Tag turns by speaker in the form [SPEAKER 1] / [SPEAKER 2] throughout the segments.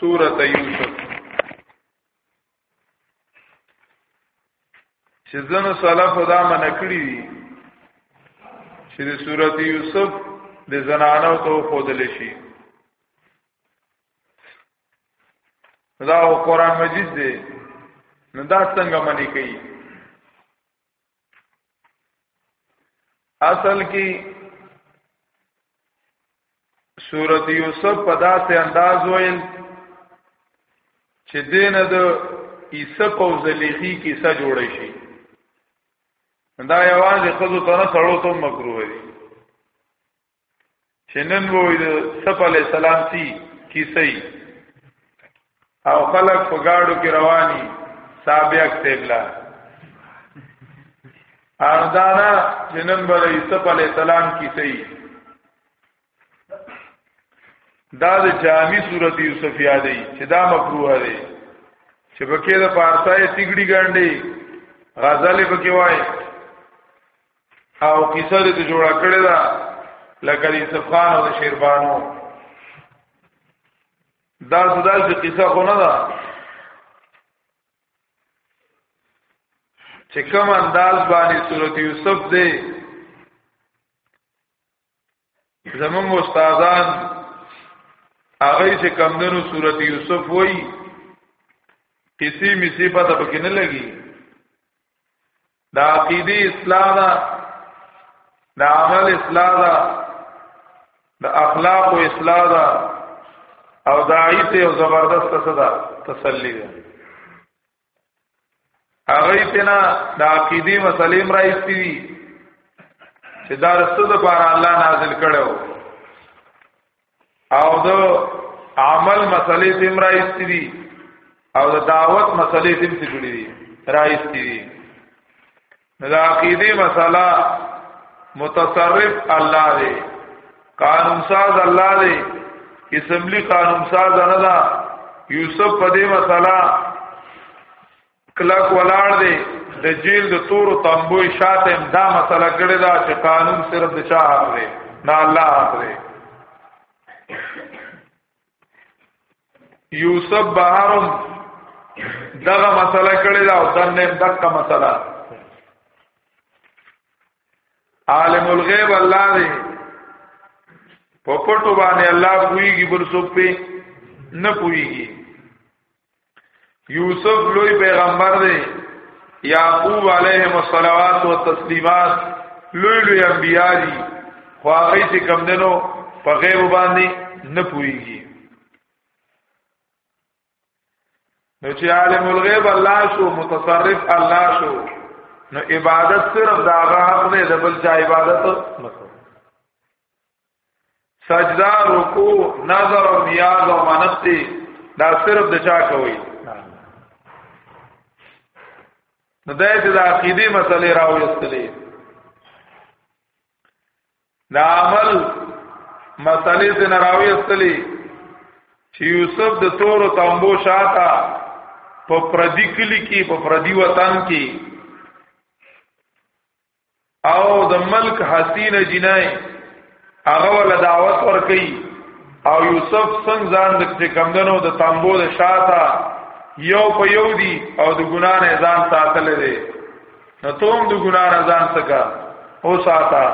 [SPEAKER 1] سورة يوسف چې زنه سلف دا منکړي دي چې د سورته یوسف د زنانو ته خودل شي دا قرآن مجید دی نو دا څنګه منی کوي اصل کې سورۃ یوسف په داسې انداز ویل چې دین د عیسی په ځلیخي کیسه جوړ شي دا یوازې خود ته نه سړو ته مکروه دي چې نن وې د صف علی السلام سی کیسې او خلک په گاډو کې رواني سابق تبلا اردانا چې نن به د صف علی السلام کیسې دا د جامع صورت یوسف یادې چې دا مکروه دی چې پکې د پارسای تیګړي ګانډي غزل پکې وای او کیسه دې ته جوړه کړې ده لکه دې صفخان او شیربانو دا سودا چې کیسه خو نه ده چې کوم انداز باندې سورۃ یوسف دې زمون استادان هغه چې کمندونو صورت یوسف وای کسی مسی پته پکې نه لګي دا عقیده اصلاح دا دا عمل اصلاح دا دا اخلاق و اصلاح دا او داعی ته او زبردست صدا تسلی ده هغه تینا د عقیدی مسلې مرایستی دي چې دا رسته د بار الله نازل کړو او د عمل مسلې تیم رایستی دي او د دعوت مسلې تیم څه جوړې دي رایستی دي د عقیده مسله متصرف الله دی قانون ساز الله دی اسمبلی قانون ساز نه دا یوسف په دې مسله کلک ولاړ دی د جیل د تور تنبوی شاته دا مسله کړی دا چې قانون صرف د چا حق دی نه الله حق دی یوسف بهارم دغه مسله کړی دا او دنه دغه مسله عالم الغیب الله دی په پټو باندې الله پویږي بل څوک په نه پویږي یوسف لوی پیغمبر دی یعقوب علیهم الصلوات و تسلیمات لوی لوی انبیاء دي خو هغه چې کم دنو په غیب باندې نه پويږي نو چې عالم الغیب الله شو متصرف الله شو نو عبادت صرف دا هغه حق دی د بل چا عبادت نه سجدا رکوع نظر او نیاز او منت دا صرف د چا کوي نو دا چې د عقیده مسلې راوېستلې دا عمل مسلې ته راوېستلې چې یوسف د تور او تامبو شاته په پردي کلی کې په پردي وطن کې او د ملک حسین جنای هغه ول دعوت ورکي او یوسف څنګه ځان د کمندنو د تامبو د شاته یو په یو دی او د ګنا نه ځان ساتل دی نو توم د ګنا نه ځان سکا او ساته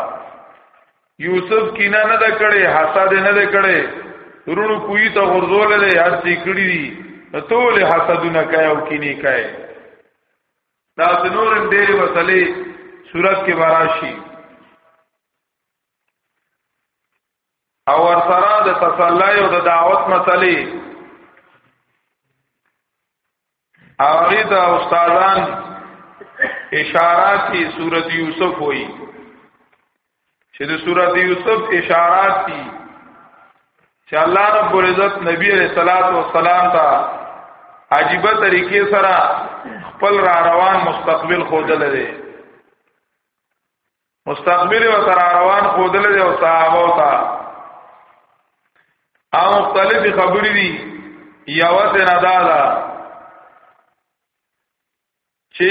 [SPEAKER 1] یوسف کینا نه د کړي حسد نه د کړي ورونو کوی ته غرزول دی هر څه کړی دی ټول حسدونه کوي او کینی کوي دا د نورم ډېرې مسلې صورت کې براشي او ورسره د تسلی او د دعوت مسلې هغه د استادان اشارات کی صورت یوسف وای چې د سورۃ یوسف اشارات دي چې الله رب العزت نبی علیہ الصلوۃ والسلام ته عجیب طریقې سره خپل را روان مستقبل خودل دي مستقبل و تر روان خودل دي او صحابه او تا او مختلف خبرې دي یو ته نه دادا چې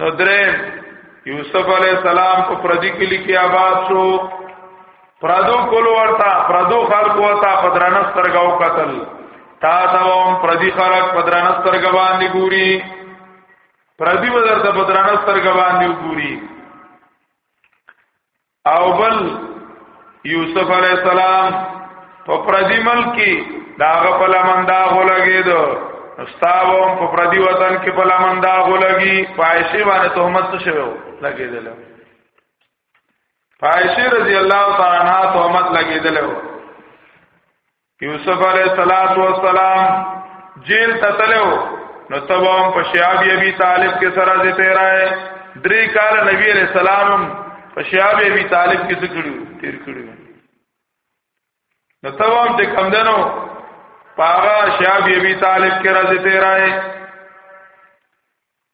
[SPEAKER 1] نو درې یوسف علی السلام په پردي کلی کې آباد شو پردو کولو ورته پردو خلکو ورته پدرانه سترګاو قتل تا دا هم پردي خلک پدرانه سترګا باندې ګوري پردي ودرته پدرانه سترګا باندې ګوري او بل یوسف علی السلام په پردي ملک کې داغه په لمندا غولګید استاوم په پردي وطن کې په لمندا غولګي پایشه باندې تهمت څه شوو لګیدل پایشه رضی الله تعالی عنها تهمت لګیدل یوسف علیہ الصلات والسلام جیل ته تلو نو تبام په شیاب ابي طالب کې سره دې تیرای درې کال نبی علیہ السلام په شیاب ابي طالب کې څه کړو تیر کړو نو تبام دې کم دنو پاغا شیاب ابي طالب کې راځي تیرای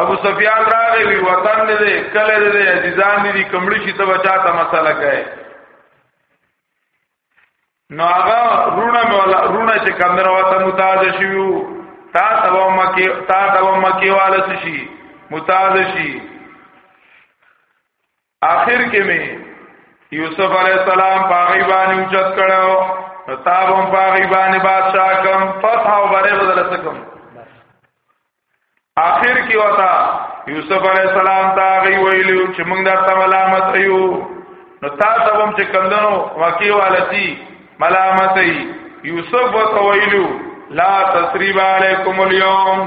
[SPEAKER 1] ابو سفیان راغی وی وطن دې کله دې عزیزان دې کمړی شي ته بچا ته مسله کوي نو هغه رونه مولا رونه چې کمنه وته متاز شيو تا تبو مکی تا تبو مکی والا شي متاز شي آخر کې می یوسف علی السلام پاغي باندې اوچت کړو تاب هم پاغي باندې بادشاہ کم فتح او بره بدل سکم آخر کې وتا یوسف علی السلام تاغي ویلو چې موږ درته ملامت یو نو تا ته هم چې کندنو واقعي والتی ملامت یوسف وتویلو لا تسریب علیکم اليوم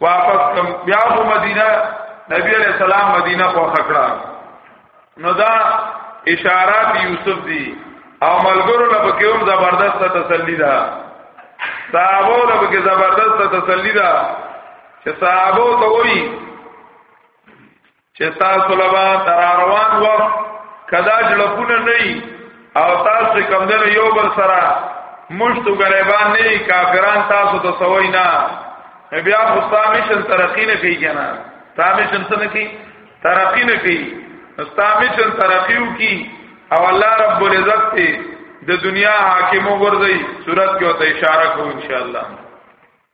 [SPEAKER 1] واپس کم بیا په مدینه نبی علیہ السلام مدینه خو خکړه نو دا اشارات یوسف دی او ملګرو له بکیوم زبردست تسلی ده صحابو له بکی زبردست تسلی ده چې صحابو ته وایي چې تاسو لبا تر روان وخت کدا جلپونه نه او تاسو کوم دل یو بل سره مشتو غریبان نه کافران تاسو ته سوي نه بیا خو سامیشن ترقی نه کوي کنه سامیشن څه نه کوي ترقی نه کوي سامیشن ترقیو کی او الله رب العزت ته د دنیا حاکم وګرځي صورت کې او ته اشاره کوو ان شاء الله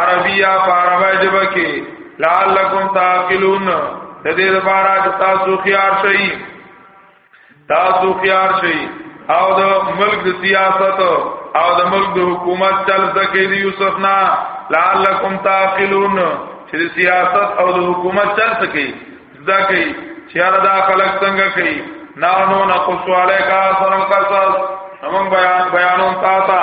[SPEAKER 1] عربیا عربی جبه کې لعلکم تعقلون د دې لپاره چې تاسو خيار شئ تاسو خيار شئ او د ملک د سیاست او د ملک د حکومت چل زکه دی یوسف نا لعلکم تعقلون چې د سیاست او د حکومت چل سکی زکه چې هر دا خلک څنګه کوي نا نو نه قصواله کا سره قصص موږ بیان بیانون تا تا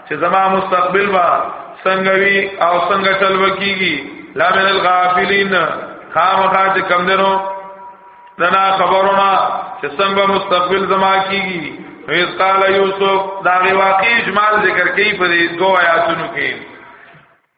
[SPEAKER 1] چې زما مستقبل با څنګه وی او څنګه چل وکیږي لا من الغافلین خامخا چې کم دنو دنا خبرونه چې څنګه مستقبل زما کیږي ویس قال یوسف دا واقعي اجمال ذکر کوي په دې دوه آیاتونو کې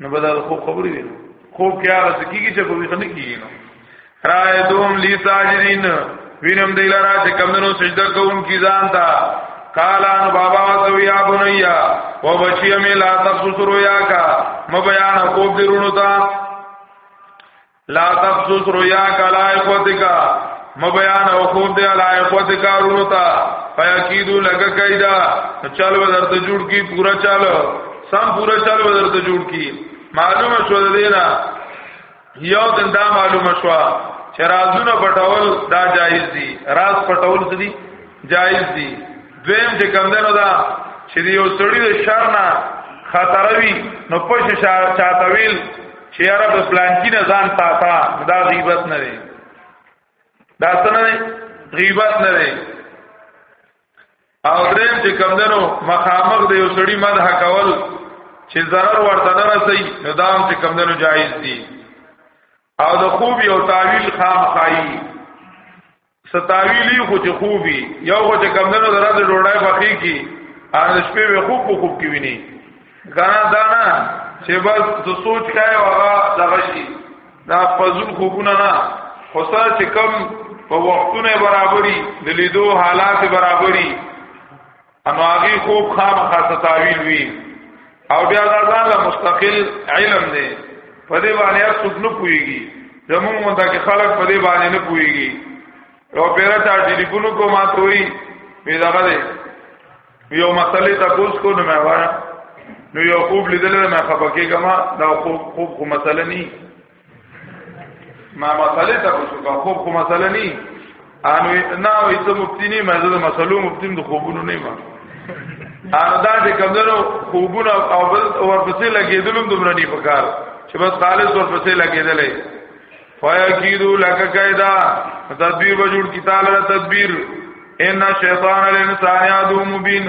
[SPEAKER 1] نو بدل خو خبرې وي خو کیا رس کیږي چې په ویخنه کیږي نو رائے دوم لی ساجدین وینم دی لرا چې کمنو سجده کوم کی ځان تا قال ان بابا تو یا بنیا و بچی می لا تخسر یا کا مبیان خوب درونو تا لا تبسط رؤياك على اخوتك مبيان او خوب دې على اخوتك ورونو ته فیاکیدو لګه کیدا چل و درته جوړ کی پورا چل سم پورا چل و درته جوړ کی معلومه شو دینا یو دن دا معلومه شو چې رازونه پټول دا جایز دي راز پټول څه دي جایز دي دویم چې کم دنو دا چې یو سړی د شر نه خطروي نو پښه چاته ویل چې یاره په پلان کې نه ځان ساته دا غیبت نه دی دا څنګه دی غیبت نه دی او دریم چې کمدنو مخامخ دی یو سړی مدح کول چې zarar ورته نه رسي نو دا هم چې کمدنو جایز دی او د خوب یو تعویل خام خایي ستاویلی خو چې خوبي یو خو چې کمندونو درا د ډوړای بخی کی ان شپې به خوب په خوب کې ویني غنا دانا چې بس د سوچ کای وغه دغه شي دا فزول خوبونه نه خو سره چې کم په وختونه برابرۍ د لیدو حالات برابرۍ انو هغه خوب خامخا تعویل وی او بیا دا ځان له مستقل علم دی په دې باندې هر څوک نه پويږي زموږ مونږ ته خلک په دې باندې نه پويږي او پیرا چا ټلیفون کو ما ته وی وی دا غره یو مسلې تاسو کو نه ما وایي نو یو خوب لیدل ما خپکه کما دا خوب خوب خو مسله نه ما مسئله ته وسوګه خو خو مسئله نه انو نه وې ته مفتی نه ما زه مسلو مفتی د خوبونو نه ما انو دا چې کمنو خوبونه او بل ورپسې لګېدلم دومره نه پکار چې بس خالص ورپسې لګېدلې فیاکیدو لک قاعده تدبیر وجود کی تعالی تدبیر ان شیطان الانسان یادو مبین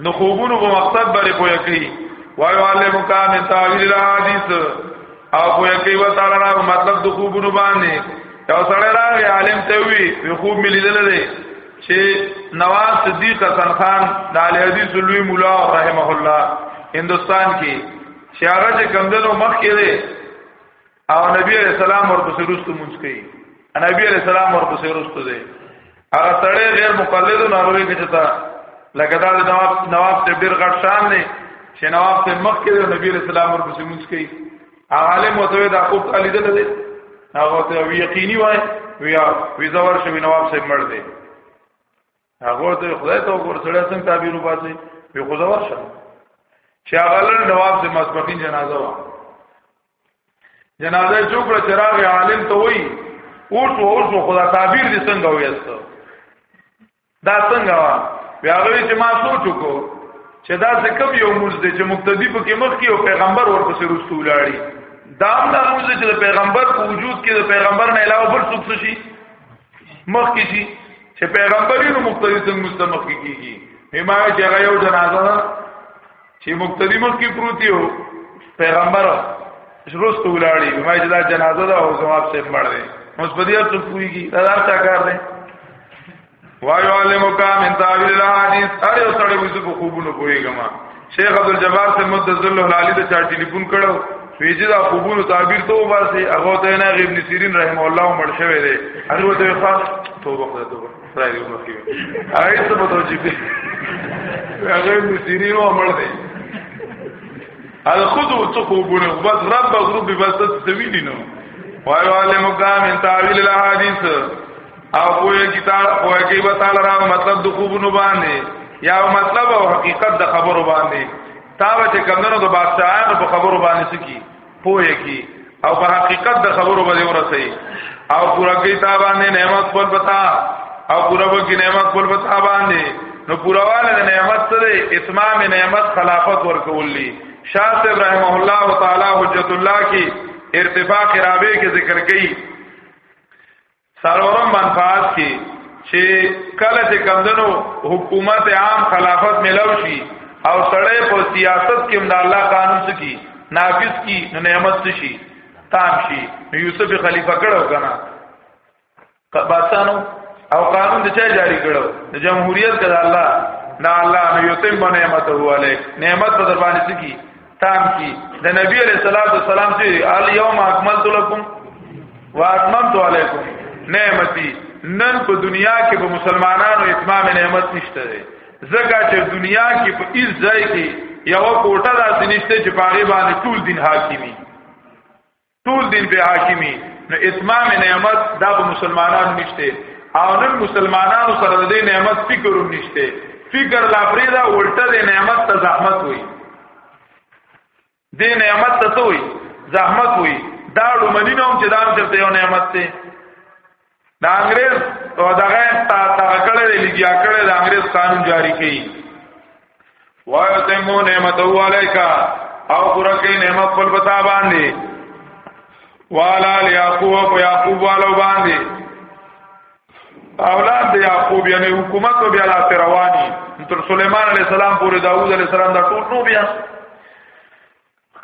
[SPEAKER 1] نو خوبونو په مقصد باندې پوهه کوي وایو علم کان تعویل الحدیث او پوهه کوي و تعالی را مطلب د خوبونو باندې یو سره راغی عالم ته وی په خوب ملي دل دی چې نواز صدیق حسن خان د علی حدیث لوی مولا رحمه الله هندستان کې چې هغه چې کمدنو مخ کې دی او نبی علیہ السلام ورپسې رستو مونږ کوي نبی علیہ السلام ورپسې رستو دی هغه سړی غیر مقلد نه غوي کې چتا لکه دا نواب نواب ته ډیر غټ شان دی چې نواب ته مخ کې نبی علیہ السلام ورپسې مونږ کوي عالم وته دا خوب علی دل دی هغه ته یقیني وای ویا ویزا ورشه نواب صاحب مړ دی هغه ته خدای ته وګور سره څنګه تعبیر وباسي په خدای ورشه چې هغه لن نواب صاحب مسبقین جنازه وا جنازه چوکړه چراغ عالم ته وای او څو او څو خدا تعبیر دي څنګه ویست دا څنګه وا بیا غوی چې ما سوچ وکړو چې دا څه کوم یو موږ دې چې مقتدی په کې مخ کې او پیغمبر ورپسې رسول لاړی دا هم دا موږ چې د پیغمبر په وجود کې د پیغمبر نه علاوه بل څوک شي مخ کې شي چې پیغمبرینو مقتدی څنګه مستمخ کیږي همایه چې هغه یو جنازه چې مقتدی مخ کې پروت یو پیغمبر شروست ولاړی ما چې دا جنازه ده او ثواب سه مړ دی اوس په دې ته کویږي دا راته کار دی وایو علمو کا من تعبیر الحدیث هر یو سره وځو په خوبونو کویګم شیخ عبد الجبار سے مد ذل العالی ته چا ټلیفون کړو ویجه دا خوبونو تعبیر تو باسي هغه ته نه ابن سیرین رحم الله مړ شوی دی هغه ته خاص توبه خدای توبه راځي نو کې هغه څه په توجي دي هغه مسيري نو مړ دی هل خذو تخوبونه بس رب غروب بس تسویلی نو وایو علی مقام ان تعویل الاحاديث او کوی کتاب کوی کی وتعال را مطلب د خوبونو باندې یا مطلب او حقیقت د خبرو باندې تا به چې کمنو د بادشاہانو په خبرو باندې سکی پوهه کی او په حقیقت د خبرو باندې ورسي او پورا کی تا باندې نعمت خپل پتا او پورا کی نعمت خپل پتا باندې نو پورواله د نعمت سره اتمام نعمت خلافت ورکولې شاه ابراهيم الله تعالی حجت الله کی ارتفاع قرابه کې ذکر کړي سرورم منفعات کې چې کله چې کمدنو حکومت عام خلافت ملو شي او سړی په سیاست کې د الله قانون سکی نافذ کی نو نعمت شي تام شي یوسف خلیفہ کړو کنه باسانو او قانون د چا جاری کړو د جمهوریت کړه الله نه الله نو یتم نعمت هو علیک نعمت په دربان سکی تام کی د نبی علیہ الصلوۃ والسلام چې الیوم اکملت لکم واتممت علیکم نعمتي نن په دنیا کې په مسلمانانو اتمام نعمت نشته دی ځکه چې دنیا کې په هیڅ ځای کې یو کوټه داسې نشته چې په هغه باندې ټول دین حاکمي ټول دین په حاکمی نو اتمام نعمت دا به مسلمانانو نشته او نن مسلمانانو سره د نعمت فکر هم نشته فکر لا پریدا ولټه د نعمت ته زحمت وي د نعمت ته وي زحمت وي دا ډومنینوم چې دا هم چرته یو نعمت دی دا انګريز او دغه تا تا کړه دی لګیا کړه دا انګريز قانون جاری کړي وایو ته مو نعمت علیکا او قرکه نعمت خپل بتا باندې والا یعقوب یعقوب والو باندې اولاد دی یعقوب یعنی حکومت بیا لا رواني تر سليمان عليه السلام پورې داوود عليه السلام دا ټول نو بیا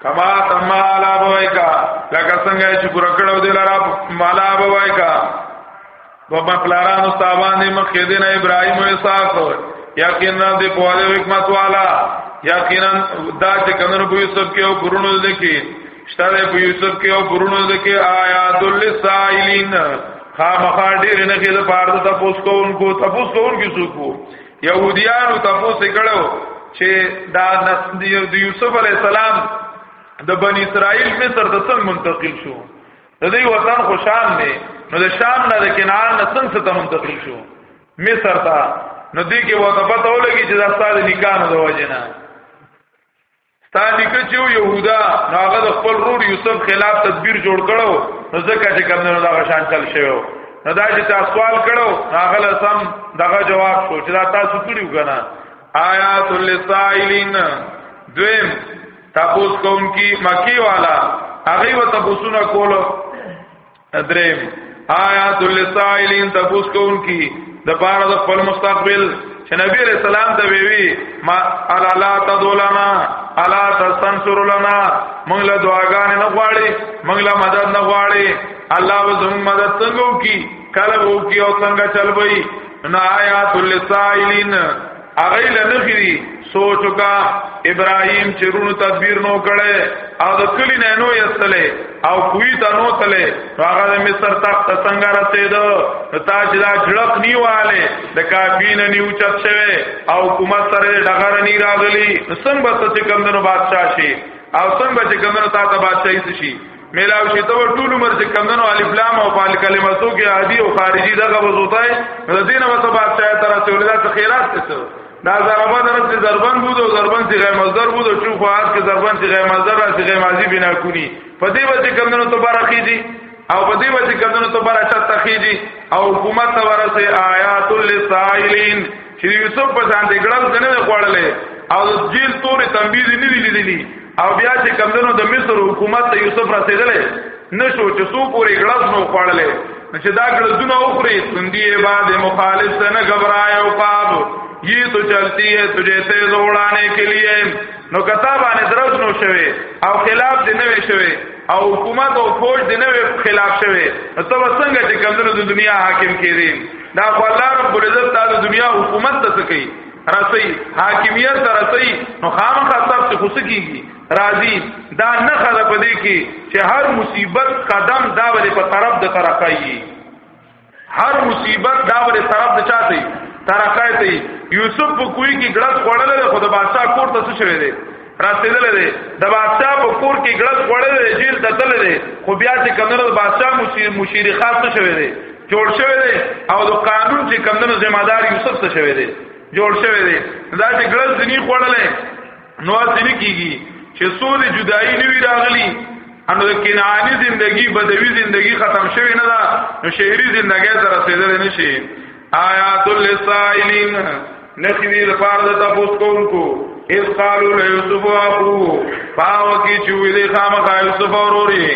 [SPEAKER 1] کما تما لا بوای کا لکه څنګه چې ګور کړو دل را مالا بوای کا په مخلاران استادان مخې دین ابراهیم او اسحاق یقینا دې په اړه حکمت والا یقینا دا چې کنه په یوسف کې او ګورونو دې کې شته په یوسف کې او ګورونو دې کې آیات للسائلین خامخا ډیر نه کې د پاره د تاسو کوونکو تاسو کوونکو څوک يهوديانو تاسو کړو چې دا د یوسف علی السلام د بنی اسرائیل مصر ته څنګه منتقل شو د دې وطن خو شام دی نو د شام نه د کنعان نه څنګه ته منتقل شو مصر ته نو دې کې وته پته ولګي چې دا ستاسو نکاح نه د وجنه ستا نیکه چې یهودا هغه د خپل رور یوسف خلاف تدبیر جوړ کړو نو ځکه چې کوم نه دا شان چل شوی نو دا چې تاسو سوال کړو هغه لسم دغه جواب شو چې دا تاسو کړیو کنه آیات للسائلین دویم تاسو کوم کی مکی والا هغه و تاسو نه کولو دریم آیات للسائلین تفوس کون کی د پاره د خپل مستقبل چې نبی رسول الله ته ویوی ما الا لا تدولنا الا تستنصر لنا موږ له دعاګان نه غواړي موږ له مدد نه غواړي الله و زموږ مدد څنګه کی کله وو کی او څنګه چل وای نه آیات للسائلین هغه لنخري سوچ کا ابراهيم چې رونو تدبیر نو کړي او د کلی نه نو یستلې او کوی ته نو تلې هغه د مصر تخت څنګه رسید تا چې دا جړق نیواله د کافین نیو چت شوه او حکومت سره ډغر نی راغلی څنګه به څه کمندونو بادشاہ شي او څنګه به چې کمندونو تا ته بادشاہي شي ملاو شي ته ټول عمر چې کمندونو الف لام او فال کلماتو کې عادي او خارجي دغه وزوتای د دینه وته بادشاہ تر څو ولادت خیرات څه دا ضربه درس چې ضربن بود او ضربن چې غیر مصدر بود او چوف هات کې ضربن چې غیر مصدر را چې غیر ماضی بنا کونی په دې وجه کمندونو ته بارخی دي او په دې وجه کمندونو ته بارخی تخی دي او حکومت ته ورسه آیات للسائلین چې یوسف په ځان دې ګړل کنه خوړلې او جیل تورې تنبیه نه لیدلې او بیا چې کمدنو د مصر حکومت ته یوسف رسیدلې نشو چې سو پورې ګړز نو خوړلې چې دا ګړزونه اوخري سندي بعد مخالف ته نه غبرای او قاب یی تو چلتی ہے تجھے تیز اوڑانے کے لیے نو کتابانه درز نو شوي او خلاف دې نه وي شوي او حکومت او فوج دې نه وي خلاف شوي نو ته څنګه چې کمدنو د دنیا حاکم کېږي دا خو الله رب العزت تعالی دنیا حکومت ته کوي رسي حاکمیت ته رسي نو خامخا سب څه خوش کیږي راضي دا نه خله پدې کې چې هر مصیبت قدم دا ولې په طرف د ترقایي هر مصیبت دا ولې طرف د چاته ترقایي یوسف په کوی کې ګړز خړل خو د بادشاہ کور ته څه شوی دی رسیدل دی د بادشاہ په کور کې ګړز وړل دی جیل ته تل دی خو بیا چې کمنو د بادشاہ مشیر مشیر خاص څه شوی دی جوړ شوی دی او د قانون چې کمنو ذمہ دار یوسف څه شوی دی جوړ شوی دی دا چې ګړز دني وړل نو ځنی کیږي چې سوري جدائی نیوی راغلی انو د کنعانی زندگی بدوی زندگی ختم شوی نه دا نو شهری زندگی سره رسیدل نشي آیات للسائلین نخوی لپاره د تاسو کوونکو اس قالو له یوسف اخو پاو کی چوی دی خامخا یوسف اوروري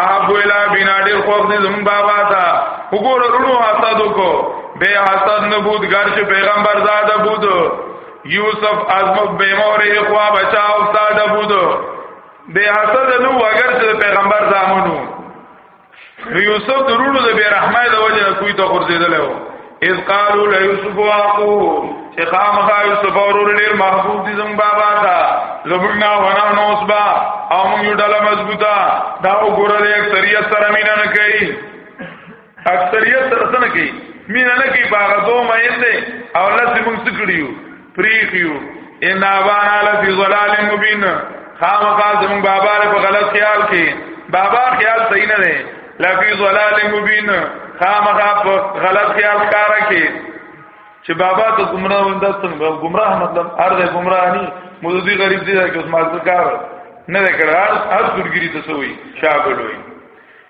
[SPEAKER 1] احب الا بنا ډیر خوښ دي زم بابا تا وګوره رونو حسد کو به حسد نه بود ګر چې پیغمبر زاده بود یوسف ازمک به مور اخوا بچا استاد بود به حسد نو اگر چې پیغمبر زامنو نو یوسف درونو د بے رحمای د وجه کوی ته ورزیدل و اذ قالوا ليوسف واخو چې خامخا یوسف اورور ډیر محبوب دي زم بابا تا زبنا ونا نوسبا او موږ یو ډله مضبوطه دا وګوره د اکثریت سره مینا نه کوي اکثریت سره څه نه کوي مینا نه کوي باغ دوه مې دې او لاسې موږ څه کړیو پریخیو ان ابانا لفی ظلال مبین خامخا زمون بابا له په غلط خیال کې بابا خیال صحیح نه دی لفی ظلال مبین خامخا په غلط خیال کار کې چې بابا ته گمراه ونده څنګه گمراه مطلب ارزه گمراه ني مودي غریب دي چې اوس مازه کار نه کړه هر څورګری ته سوې شاګل وي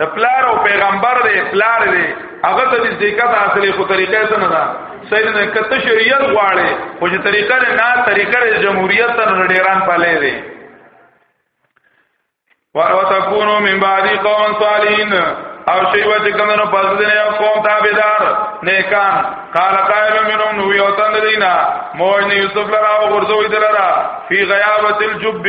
[SPEAKER 1] د پلار او پیغمبر دی پلار دی هغه ته د زکات حاصلې خو طریقې څه نه ده سیدنا کته شریعت غواړي خو چې طریقه نه طریقه جمهوریت تر ډیران پالې دی وتكونوا من بعد قوم صالحين او شی و چې کومو پس دې یو قوم تابعدار نیکان قال قائل منهم نو یو تن دینا موجنی یوسف لرا او غرزوی دلرا فی غیابت الجب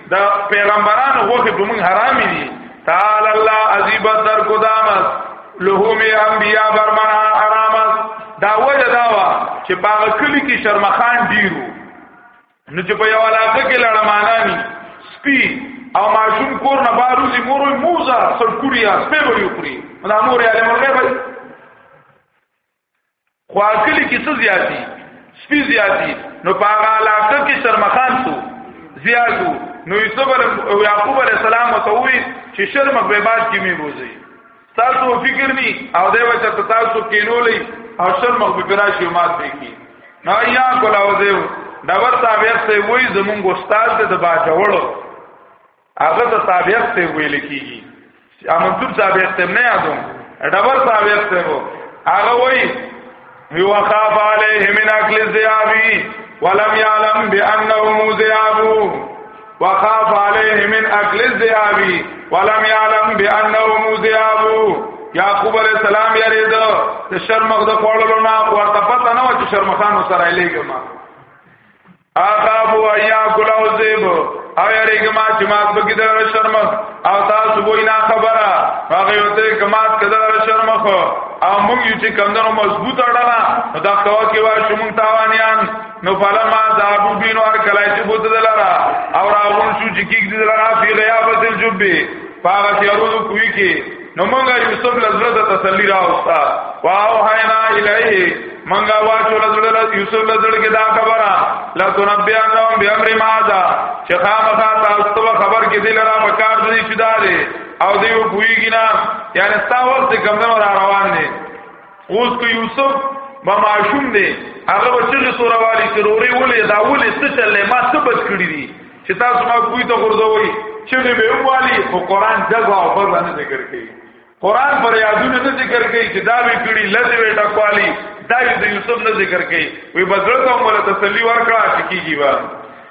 [SPEAKER 1] دا پیغمبرانو غوخه په موږ حرام دي تعال الله عزیب در قدامت لهم انبیاء برمنا حرامت دا وجه دا وا چې باغ کلی کې شرمخان ډیرو نو چې په یو علاقه کې لړمانانی سپی او ماشوم کور نه باروزی مور موزه سرکوریا سپی وی خوري دا مور یې له مرغه وی خو اکلی کې څه زیاتی سپی زیاتی نو په هغه علاقه کې شرمخان سو زیاتو نو یوسف او یعقوب علی السلام ته وی چې شرم په بعد کې می بوزي تاسو فکر ني او دی وچا تاسو کینولې او شرم په برا شي مات دی کی نو یا کولاو دیو دا ورته بیا څه وی زمونږ استاد د باجوړو هغه ته تابعیت ته ویل کیږي امنصور تابعیت ته نه یادوم ډبر تابعیت ته وو هغه وای یو خاف علیه من اکل الذئابی ولم يعلم بانه ذئاب وخاف عليه من اكل الذئاب ولم يعلم بانه ذئاب یعقوب علیہ السلام یرید ته شرمخ د خوړلو نه ورته پته نه و چې شرمخانو سره لېګم اخافو ایا کلاو زیب او یریګه ما چې مات بګی در شرم او تاسو وای نه خبره هغه وته کمات کدر شرم خو او موږ یو چې کمندونو مضبوط اړه دا کوا کې وا شوم تاوانیان نو فلما ذابو بینو هر کلای چې بوت دلارا او راغون شو چې کیږي دلارا فی غیابت الجب پاغه تیارو کوی کې نو مونږه یوسف لزړه ته تسلی راوستا واو حینا الیه مونږه واچو لزړه له یوسف لزړه کې دا خبره لا تنبیا نو به امر ماذا چې خامخا تاسو خبر کې دل را پکار دي چې داري او دیو پویږي نه یعنی تاسو څنګه روان دي اوس که یوسف ما معشوم دی هغه بچی سوره والی سروري ولې دا ولې څه چلې ما څه بد کړی دي چې تاسو ما کوی ته ورځوي چې به والی خو قران دغه او بل نه ذکر کوي قران پر یادونه نه ذکر کوي چې دا وی کړی لته وی ټکوالی دا د یوسف نه ذکر کوي وی بدرته مولا تسلی ورکړه چې کیږي وا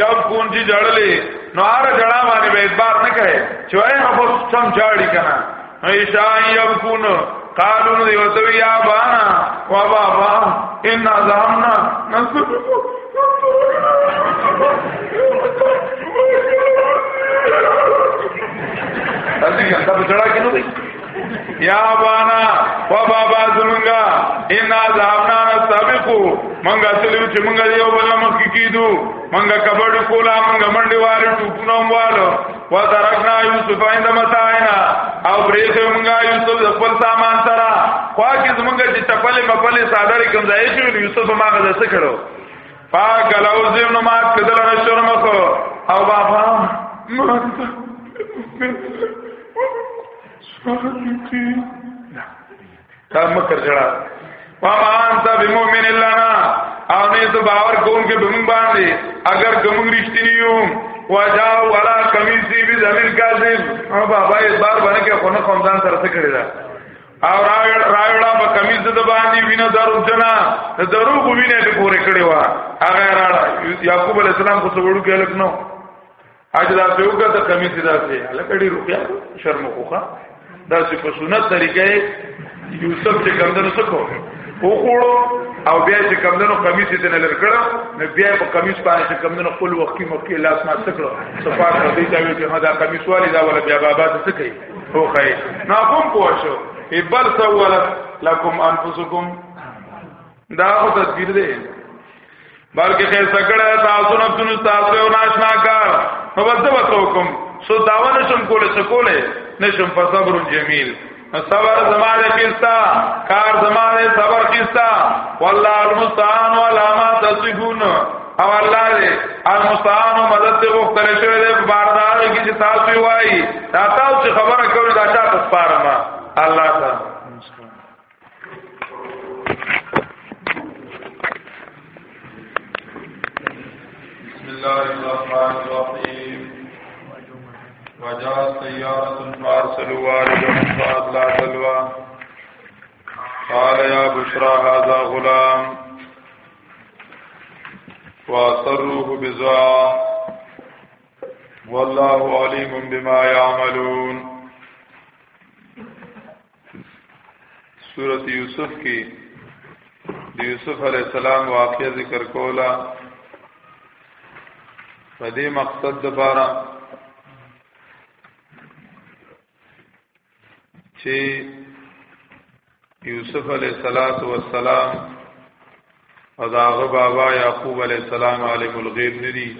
[SPEAKER 1] یا کون چې جړلې نو هر جړا باندې به اعتبار نه کوي چې وای هغه سم جاړي کنه نو ایشا یا کون قالو نو یو تو یا بانا وا با با ان ذهمنا نسو تاسو څنګه دا جړا کینو دی یا بانا و بابا زمونږه ان ذهبنا نستبقو مونږه تلو چې مونږه یو بل مخ کیدو مونږه کبډ کولا مونږه منډي والو ټوپونو والو و ترکنا یوسف عند متاعنا او بریخه مونږه یوسف خپل سامان سره خو کې زمونږه چې چپلې مپلې ساده کوم ځای شو یوسف ماغه ځکړو پاک لو زم نو مات کدل نه شرم کو او بابا مات تا مکر جڑا وما انت بمؤمن لنا او نه ته باور کوم کې بم باندې اگر کوم رښتینی یو وجاو ولا کمیسی بی زمین کاذب او بابا یې بار باندې کې خونه قوم ځان سره څه کړی دا او راوړ راوړ په کمیز د باندې وینه درو جنا د درو کو وینه په پوره کړي وا هغه راړ یعقوب علی السلام خو څوړو کې لکنو اجل ته وګه د کمیز داسې لکړي روپیا شرم خوخه داسې په سنت طریقې یوسف چې کمندونو سکو او خوړو او بیا چې کمندونو کمیز دې نه لر کړو نو بیا په کمیز باندې چې کمندونو خپل وخت کې مخکې لاس ما سکړو صفات دې ته وی چې دا کمیز والی دا ولا بیا بابا څه کوي اوخی ناکم پوشو ای بل سوالت لکم انفسکم دا خو تدبیر دی بلکې خیر سکړه تاسو نه تاسو تاسو او ناشنا کار نو بس دا وکم سو داوا نشم کوله سکوله نشم په صبر جمیل صبر زمانه کیستا کار زمانه صبر کیستا والله المستعان ولا ما تصفون او الله دې المستعان مدد دې غوښتل شوی دې په بار دا کې چې تاسو وایي دا تاسو چې خبره کوي دا چا تاسو پارما الله ته بسم الله الرحمن الرحيم وجاء سيارة فارسلوا والدهم فأدلى دلوا قال يا بشرى هذا غلام واسروه بزوا والله عليم بما يعملون سورة يوسف کی د یوسف علی السلام واقعې ذکر کولا په دې مقصد د بارا چې یوسف علی صلوات و سلام او داغه بابا یعقوب علی السلام عالم الغیب ندی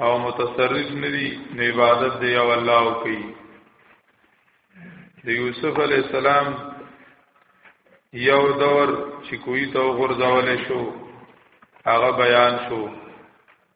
[SPEAKER 1] او متصرف ندی نه عبادت دی او الله او کوي د یوسف علی السلام یو دور چې کوی ته غرزول شو هغه بیان شو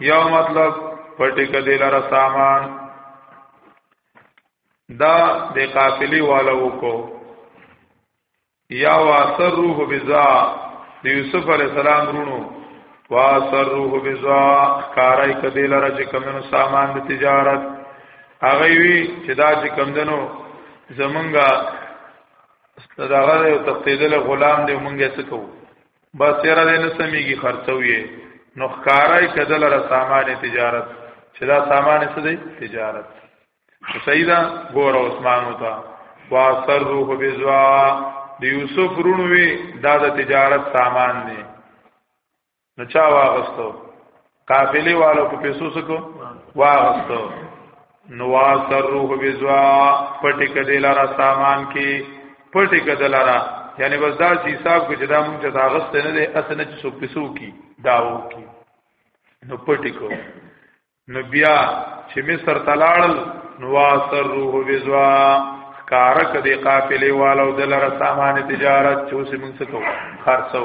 [SPEAKER 1] یو مطلب پټی کدی لره سامان دا د قافلی والا وکو یا واسر روح بزا د یوسف علی السلام رونو واسر روح بزا کارای کدی لره چې کمنو سامان د تجارت هغه وی چې دا چې کمندنو زمونږه دغه تقتیدل غلام دی مونږه څه کوو بس یره دې نه سمېږي خرڅوي نو ښکارای کدل را سامان تجارت چې دا سامان څه دی تجارت سیدا ګور عثمان وتا واسروه بزوا د یوسف رونوي دا د تجارت سامان دی نو چا واغستو قافلی والو په پیسو سکو واغستو نواز تر روح بزوا پټی کدی لارا سامان کی پټی کدی لارا یعنی بس دا سی حساب کو جدا مونږ ته اغست نه دی اسنه چې سو پیسو کی داو کی نو پټی کو نو بیا چې مصر تلاړل نواز تر روح بزوا کارک دی قافلی والو دلارا سامان تجارت چوسی مونږ سکو خرڅو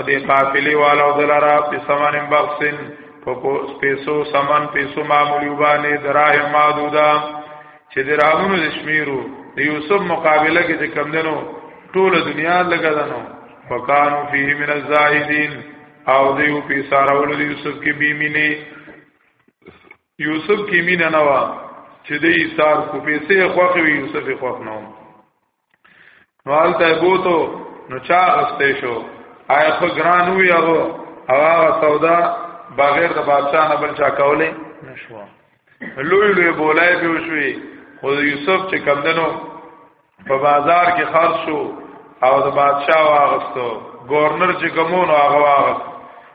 [SPEAKER 1] ادي قافلی والا دلرا په سامان بخسن په پیسو سامان پیسو معمولی باندې دراهم معدودا چې دراهونو د شمیرو د یوسف مقابله کې چې کم دنو ټول دنیا لګا دنو فکانو فيه من الزاهدین او دیو په سارولو د یوسف کې بیمینه یوسف کې مینه نه و چې دې سار کو پیسې خوخوي یوسف خوخ نه نو حالته بوتو نو چا غسته شو آی خو ګران وی هغه او هغه سودا بغیر د بادشاہ نه بل چا کولې نشو لوی لوی بولای به وشوي خو یوسف چې کمدنو په بازار کې خرڅ شو او د بادشاہ واغستو گورنر چې کومونو هغه واغست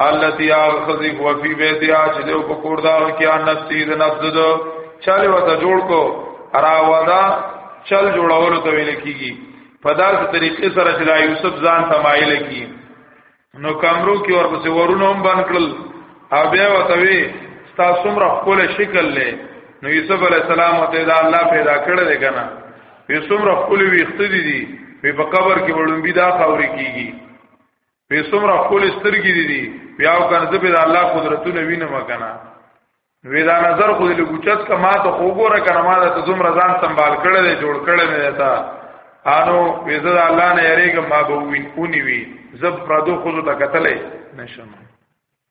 [SPEAKER 1] التي اخذي هو في بيتها چې د په کور دا کې ان نفسي د نفس د چاله وته جوړ کو اراوادا چل جوړول ته ویل کیږي په داسې طریقې سره چې دا یوسف ځان تمایل کی نو کمرو کې ورپسې ورونه هم بند کړل او بیا وته وی تاسو مر خپل شکل له نو یوسف علی السلام ته دا الله پیدا کړل دی کنه یوسف مر خپل وی اختدی دی په قبر کې وړم بي دا خوري کیږي په څومره خپل سترګې دي دي بیا کنه زه به د الله قدرتونه وینم کنه وی دا نظر خو دې ګوچت کا ما ته خو ګوره کنه ما ته زمره ځان سنبال کړل دي جوړ کړل مې تا انو وی زه د الله نه یریګم ما به وی اونی وی زب پردو خو ته قتلې نشم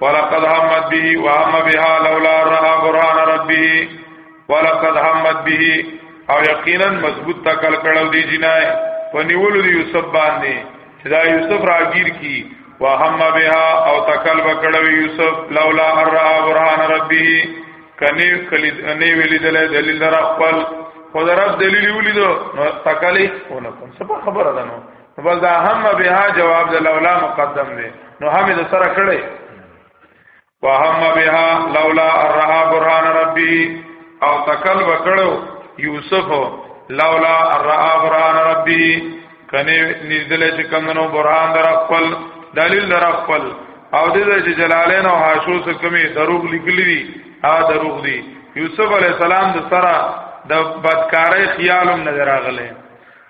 [SPEAKER 1] ولقد همت به وهم بها لولا را برهان ربه ولقد همت به او یقینا مضبوط تکل کړو دی جنای په نیولو دی یوسف باندې چې دا یوسف راگیر کی وهم بها او تکل وکړو یوسف لولا را برهان ربه کنی کلی نه ویل دلیل در خپل خدای رب دلیل ولیدو تکلی ونه کوم څه خبره ده نو بل دا هم بها جواب د لولا مقدم دی نو هم د سره کړي وهم بها لولا الرها برهان ربي او تکل وکړو یوسف لولا الرها برهان ربي کني نزدل چې کمنو برهان در خپل دلیل در خپل او د دې جلالین او حاشو سره کمی دروغ لیکلی دي ا دروغ دي یوسف علی السلام د سره د بدکارۍ خیالم نظر راغله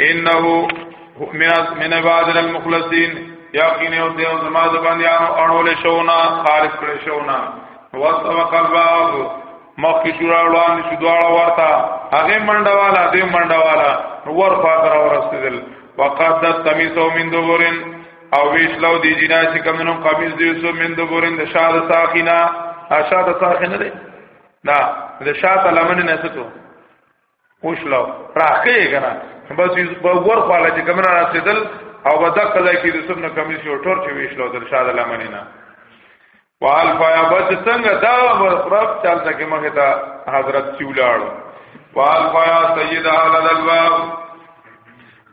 [SPEAKER 1] انه من من عباد المخلصین یقین او دیو زما د بندیانو اړول شونا خالص کړي شونا وسوق الباب مخکې شو روان شو دواړه ورته هغه منډه والا دې منډه والا ور فاطر ورسېدل وقد تمیسو من دورن او ویش لو دی جنا چې کمنو قمیص دی سو من دورن د شاد ساخینا اشاد ساخینه دی دا د شاد لمن نه ستو پوښلو راخې کنه بس په ور خواله چې کمنه رسیدل او بدا قضا کې د سب نه کمی شو ټور چې ویشلو در شاد لمنې نه وال فیا بچ څنګه دا ورخراب چالت کې مخه تا حضرت سیولاړ وال فیا سید اعلی الباب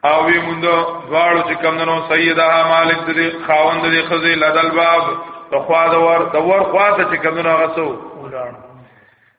[SPEAKER 1] او وی مونږ دواړو چې کمندنو سید اعلی مالک دې خاوند دې خزې لدل باب د خوا د ور د ور خوا ته چې کمندنو غسو ولاړ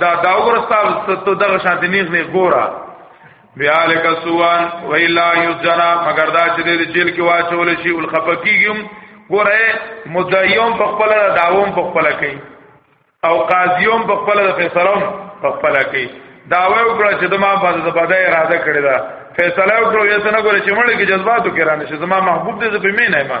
[SPEAKER 1] دا دا ورستاو ته دغه شان دی نیغ نه ګورا بیا لک سوان ویلا یجنا مگر دا چې د جیل کې واچول شي ول خپکیږم ګوره مدعیوم په خپل داوم په خپل کوي او قاضیوم په خپل فیصلوم په خپل کوي داوی وکړه چې د ما باندې د بدای اراده کړی دا فیصله وکړو یې څنګه ګورې چې مړ کې جذباتو کې رانه شي زما محبوب دې زه په مینه ما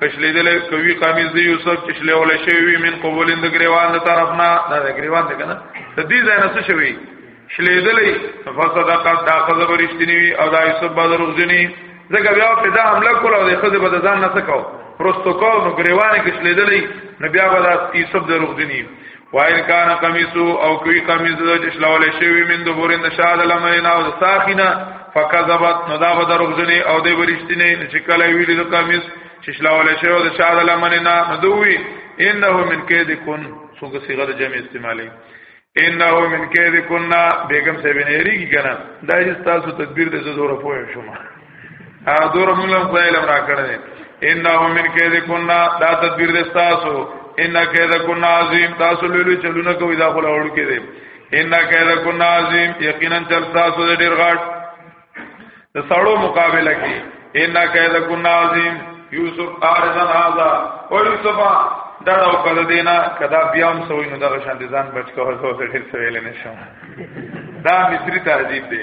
[SPEAKER 1] کشلې دلې کوي قمیص دی یوسف چې شلې ولې شوی من قبولین د گریوان د طرف نه دا د گریوان دی کنه د دې ځای نه څه شوی شلې دلې فصدق دا خزه برشتنی وی او دا یوسف بدر وزنی زګه بیا په دا حمله کول او د خزه بد ځان نه سکو پروستوکو نو گریوان کې شلې دلې نبي هغه د یوسف د رغدنی وایل کان قمیصو او کوي قمیص د چشلول شوی من د بورین د شاد لمرینا او ساخینا فکذبت نو دا به دروغجنې او د برشتینې چې کله ویل د قمیص چشلول شوی د شاد لمرینا نو دوی انه من کید کن څنګه صيغه د جمع استعمالي انه من کید کن بیگم سے بنری کی کنا دا چې تاسو تدبیر د زوره پوه شوم ا دور موږ له خدای لم را کړل انه من کید کنا دا تدبیر د تاسو ان کید کنا عظیم تاسو لولو چلونه کوي دا خلا وړو کې دي ان کید کنا عظیم یقینا چل تاسو د ډیر غاټ د سړو مقابله کې ان کید کنا عظیم یوسف ارزن هاذا او یوسف دا او کده دینا کدا بیا هم سوې نو دا شان دي ځان بچ کوه زه ډیر سویل نه شم دا مصری تهذیب دی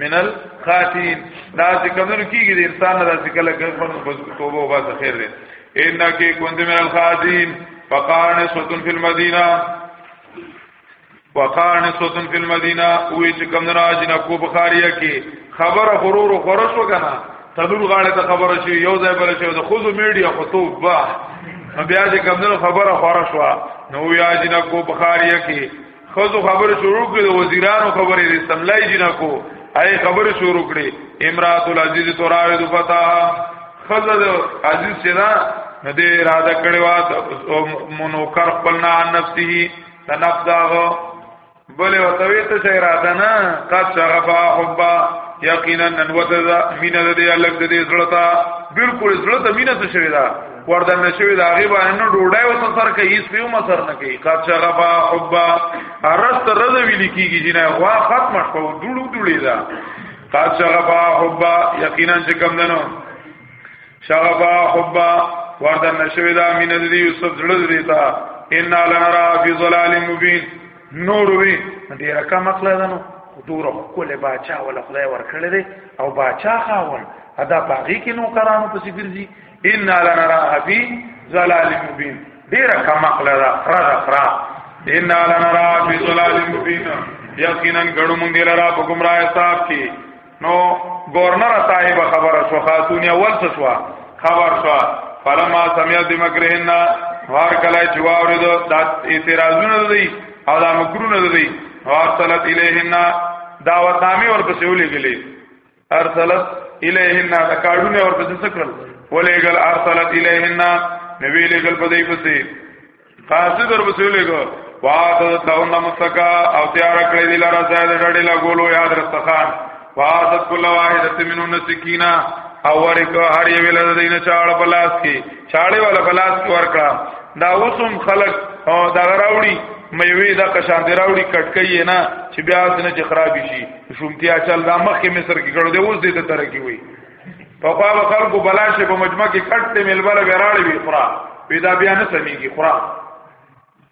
[SPEAKER 1] منل خاتین دا چې کمنو کیږي د انسان نه دا چې کله ګرځم توبه او باز خیر دی ان کې کوند منل خاتین فقان سوتن فی المدینه وقان سوتن فی المدینه وې چې کمنو راځي نه کو بخاریه کې خبره غرور او خورش وکنه تنور غاړه ته خبره شي یو ځای بل شي د خوځو میډیا خو توبه بیا چې کمنو خبره خورش وا نو یا جنکو بخاریه کې خزو خبر شروع کړي د وزیرانو خبرې د سملای جنا کو اي خبر شروع کړي امرات العزیز تراوید فتا خزد عزیز چې دا نه دې اراده کړی وا مونو کر خپل نه نفسه تنفس داغو بلې وتوي ته چې اراده نه قد شغفا حبا یقینا نن وته مینه دې الګ دې زړه تا بالکل زړه ته مینه څه شوی دا ورته نشوي دا غي باندې نو ډوډۍ وس سر کوي هیڅ پیو مسر نه کوي قد شغبا حبا ارست رض ویل کیږي جنا وا ختم شو ډوډو ډوډې دا قد شغبا حبا یقینا چې کم دنو شغبا حبا ورته نشوي دا مين دې یوسف زړه دې تا ان لنرا فی ظلال مبین نور وی دې رقم اخلا دنو دور کوله باچا ولا خدای ورکړل او باچا خاون ادا باغی کې نو کرانو پسې ګرځي ان لنراها فی ظلال مبین ډیر کم عقل را خرا را خرا ان لنراها فی ظلال مبین یقینا غړو مونږ لرا په گمراه صاحب کې نو گورنر صاحب خبره شو خاتون اول څه شو خبر شو فلما سمع بمکرهن هر کله چې واورید د اعتراضونه دی او د مکرونه دی واصلت الیهن دعوت نامه ورپسې ولېګلې ارسلت الیهن دا کارونه اور پسې سکل ولېګل ارسلت الیهن نبی لېګل په دې پسې قاصد اور پسې لېګل واسد لهن مسکا او تیار کړی دی لاره زائد ډډې لا ګولو یاد رستخان واسد کل واحدت منون سکینا او ورکو هر یو ول دینه چاړه پلاس کې چاړه والا پلاس کې ورکړه دا وسم خلق او دا راوړي مې وی دا قشان دی راوړي کټکې نه چې بیا څنګه خراب شي شومتیا چل دا مخ کې مصر کې کړو دی اوس دې ته ترقی وي په خوا به خلکو بلاشه په مجمع کې کټ ته ملبل وراړي وي خورا پیدا بیا نه سميږي خورا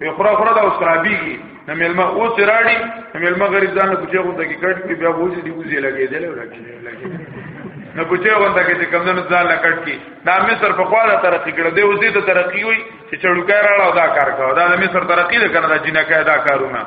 [SPEAKER 1] په خورا خورا دا اوس رابيږي نو ملما اوس راړي نو ملما غریب ځان په چېغو ته کې کټ کې بیا وځي دی وځي لګي دی لګي نو په چېغو ته کې کم نه ځان لکټ کې دا مصر په خوا د ترقی کړو دی اوس دې ته ترقی وي چې چړوکای راړو دا کار کوي دا د مصر ترقی ده کنه دا جنکه دا کارونه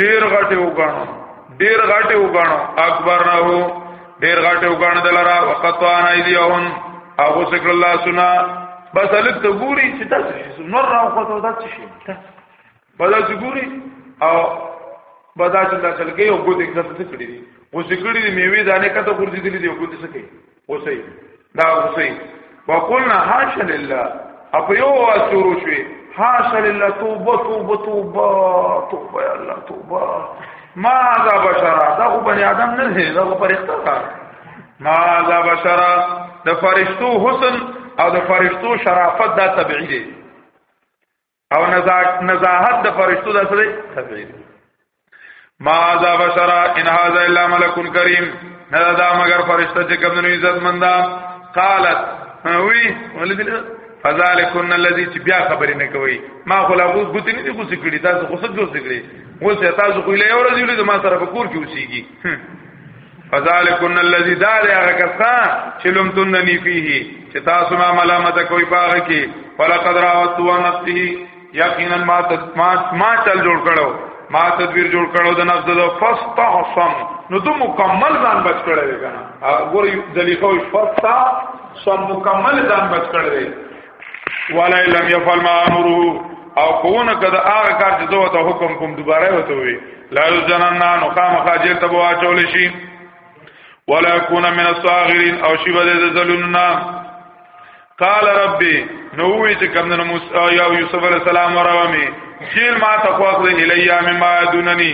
[SPEAKER 1] ډیر غټه وګڼو ډیر غټه وګڼو اکبر نه هو ډیر غټه وګڼو دلرا وقت انا ایدیون اغه ذکر الله سنا بس الک ته ګوري چې تاسو شي نور راو خو ته تاسو شي بدا چې ګوري او بدا چې تاسو لګي او ګوتې کړه څه کړی دي اوس کړی دي میوه دانه کته ګرځېدلې دي او ګوتې څه کوي اوسې دا اوسې وقلنا حاش لله اپ یو شروع شوي حاش لله توبه توبه توبه توبه یا الله توبه ما ذا بشرا دا خو بنی آدم نه دی دا خو فرشتہ ده ما ذا بشرا د فرشتو حسن او د فرشتو شرافت دا طبيعي دی او نزاحت د فرشتو د سره خبرې ما ذا بشرا ان هذا الا ملک کریم نه دا مگر فرشتہ چې کوم نو عزت مندا قالت وی ولدل فذلکن الذی چې بیا خبرې نه کوي ما خو لا غوس ګوتې نه دي غوسې کړې تاسو غوسه جوړ کړې غوسه تاسو خو له یو ورځې له ما سره په کور کې اوسېږي فذالکن الذی دار هغه کسا چې لم تننی فيه چې تاسو ما ملامت کوي پاغه کې فلقد راوت و نفسه یقینا ما ما ما چل جوړ کړو ما تدبیر جوړ کړو د نفس د فاستعصم نو ته مکمل ځان بچ کړی دی کنه ګورې ذلیخه فاستعصم مکمل ځان بچ کړی دی ولا لم يفعل ما امره او کوونه کده هغه کار چې دوه ته حکم کوم دوباره وته وي لا جننا نو خامخا جیل ته بوا چول شي ولا يكون من الصاغرين او شی بده ذلنا قال ربي نو وی چې کوم نو موسی او یوسف علی السلام وراومي جیل ما ته خواخ دی الیا مما دوننی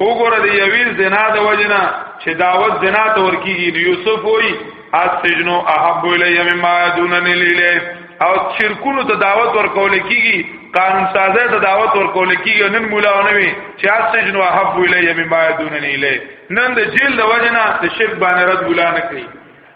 [SPEAKER 1] وګوره د یوې زنا د وجنه چې دعوت زنا ته ورکیږي نو یوسف وای اسجنو احب الی مما دونن لیله او شرکونو ته دعوت ورکول کیږي قانون سازه ته دعوت ورکول کیږي نن مولا ونوي چې اسجنو احب الی مما دونن لیله نن د جیل د وجنه د شرک باندې رد مولا نه کوي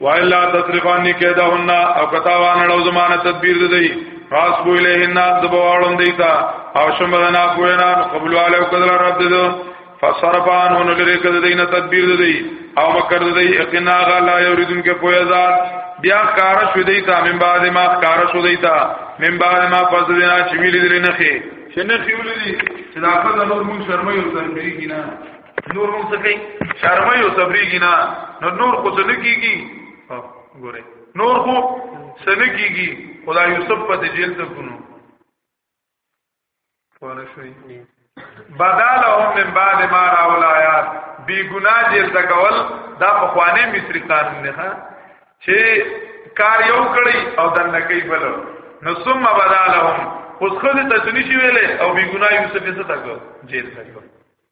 [SPEAKER 1] وإلا تصرفانی کیدهن او کتاوان لو زمانه تدبیر دی راس بو الیهن زبوالم دیتا او شمدنا کوینا قبول علی او قدر رب دې فصرفان هن لری کده دین تدبیر دی او مکر دی یقینا غلا یریدن کې پویا ذات بیا کار شو دیتا من بعد ما کار شو دیتا من بعد ما پس دینا چې ویل دې نه خې چې نه خې ولې دې چې دا په نور مون شرمې او تنبیه کینا نور نو څه کوي شرمه یو صبرېږي نه نو نور خو څه نکېږي ګوره نور خو څه نکېږي خدا یوسف په دې جیل ته کونو پوه شوي بدالهم من بعد ما راول آیات بی ګناه جیل ته کول دا په خوانه مصری قانون نه ها چې کار یو کړی او دنه کوي بل نو ثم بدالهم اوس خو دې ته څه نشي ویلې او بی ګناه یوسف یې څه تا کو جیل ته کو